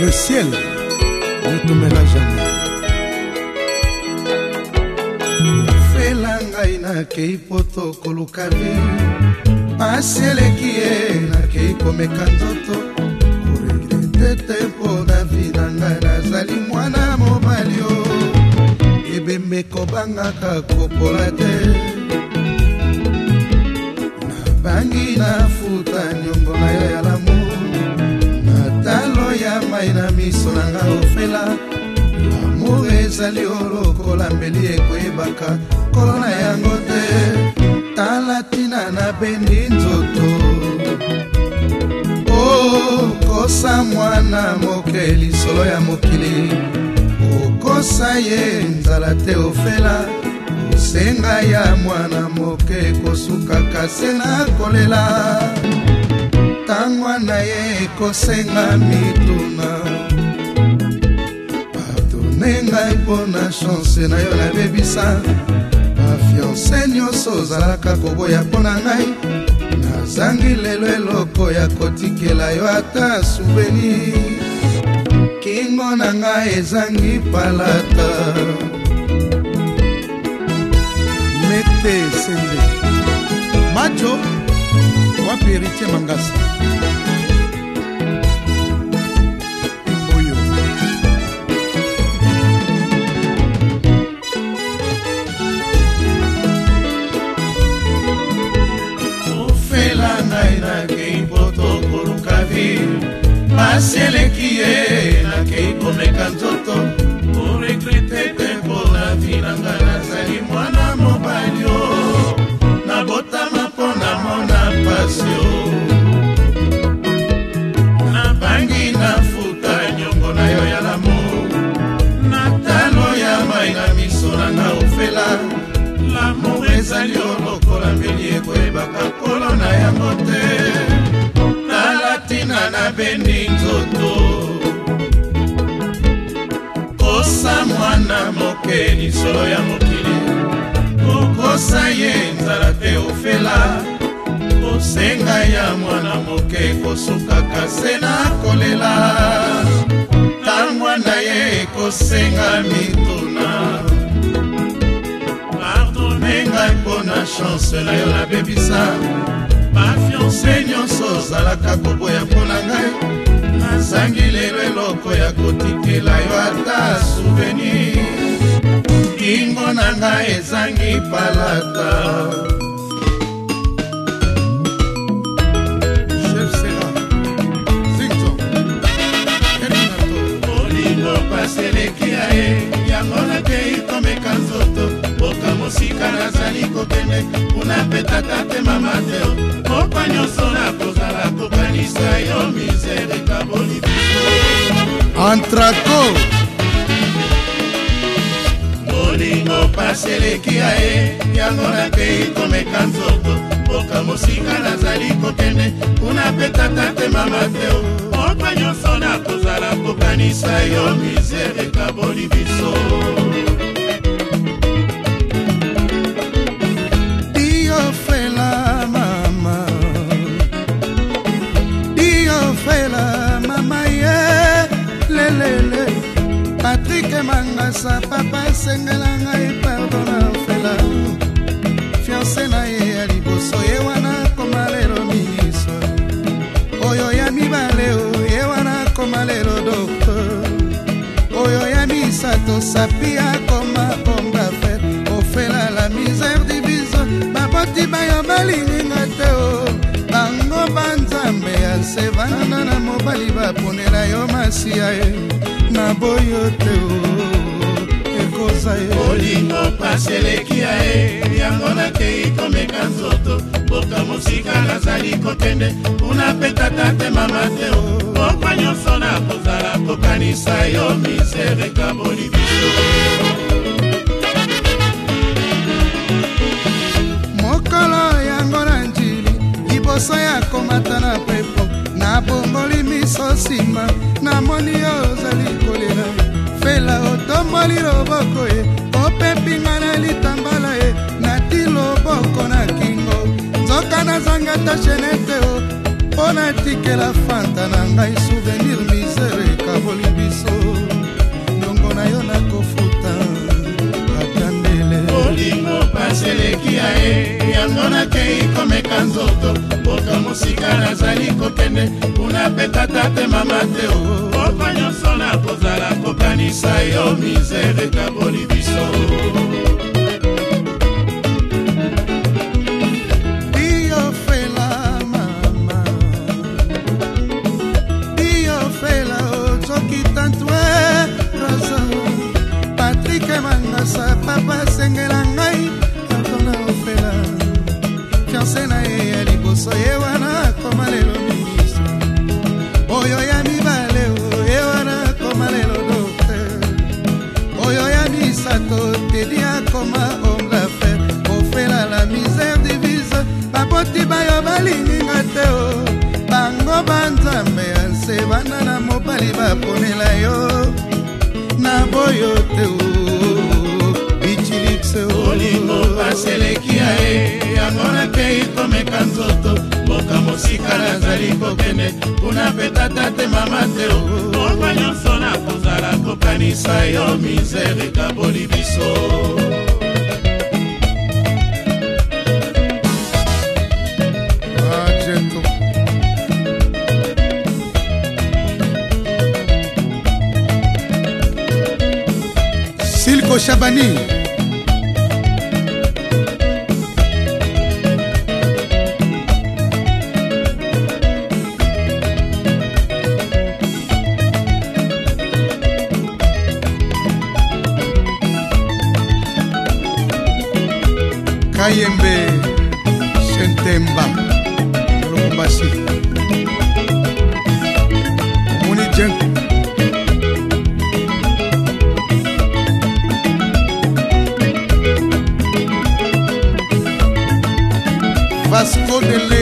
le ciel ne tomela jamais fela ngai nakei po tokoluka vi pasi eleki ye nakei komeka nzoto koregrete te mpo na vi na ngai nazali mwana mobali o ebembe kobangaka kopola te miso na nga ofela amour ezali olokola mbeli ekoyebaka kolo na yango te tala ntina nabendi nzoto okosa oh, mwana moke lisolo ya mokili okosa ye nzala te ofela kosenga ya mwana moke kosukaka se na kolela tangwa na ye ekosenga mituna nde ngai mpo na chanse na yo nabebisa bafianse nyonso ozalaka koboya mpo na ngai nazangi lelo eloko ya kotikela yo ata souveni kingo na ngai ezangi palata mete sende majo wapi eritie mangasa nzoto oregrete te mpola vinanga nazali mwana mobali o nabotama mpo na mona pasi o nabangi nafuta nyongo na yo ya lamo na talo ya mai na miso nanga ofela lamour ezali o lokola mbeli ekoyebaka kolo na yango te nalatina na beningi okokeni solo ya mokili okosa ye nzala te ofela kosenga ya mwana moke kosukaka se na kolela tangwa na ye ekosenga mituna pardonengai mpo na chanse na yo nabebisa bafianse nyonso ozalaka koboya mpo na ngai nazangi lelo eloko ya kotikela yo ata souvenir bolingo na ngai ezangi palata bolingo paseleki ya ye yango nakei komeka nzoto boka mosika nazali kokende kuna mpe tata te mama te mokwa nyonso na kozala kokanisa yo misereka bolibiso antraco bolingo pasi eleki ya ye yango nakei komeka nzoto mboka mosika nazali kokende kuna mpe tata te mama teo moko nyonso nakozala kokanisa yo misere tikemanga sa papa asengela ngai pardon na fela fiance na ye ya liboso ye wana koma lelo miso oyo ya mibale o ye wana koma lelo doktor oyo ya misato sapi akoma bomba fer ofela la misere du biso baboti bayo balinginga te o bango banzambe ya sevana baponela yo masiya ye naboyi yo te o ekoza ye olingo pasi eleki ya ye yango nakei komeka nzoto boka mosika nazali kokende kuna mpe tata te mama te o mokwa nyonso na kozala kokanisa yo misereka bolibiso somoli loboko ye opepinga na litambala ye nati loboko na kingo nzoka nazanga ta shenete o mpo natikela fanta na ngai souvenir misere ekaboli biso ndongo na yo nakofuta atandele olingo paseleki ya ye yango nakei komeka nzoto boka mosika nazali kokende kuna petata te mama te o oko nyonso nakozala ebebisa yo misere ekaboli biso Patrick Mangasa, Papa Sengela tedia koma homme d'affaire ofela la misère divise baboti bayo balininga te o bango banzambe ya nse bana na mobali baponela yo na boyo te o bichilix olingo baseleki ya ye yango na pei komeka nzoto mboka mosika nazali kokende kuna mpe tata te mama te moko nyonso na kozala kokanisa yo misere ekaboli biso silko shabani kayembe sentemba olokombasi omoni jenku vasco de le